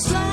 slide.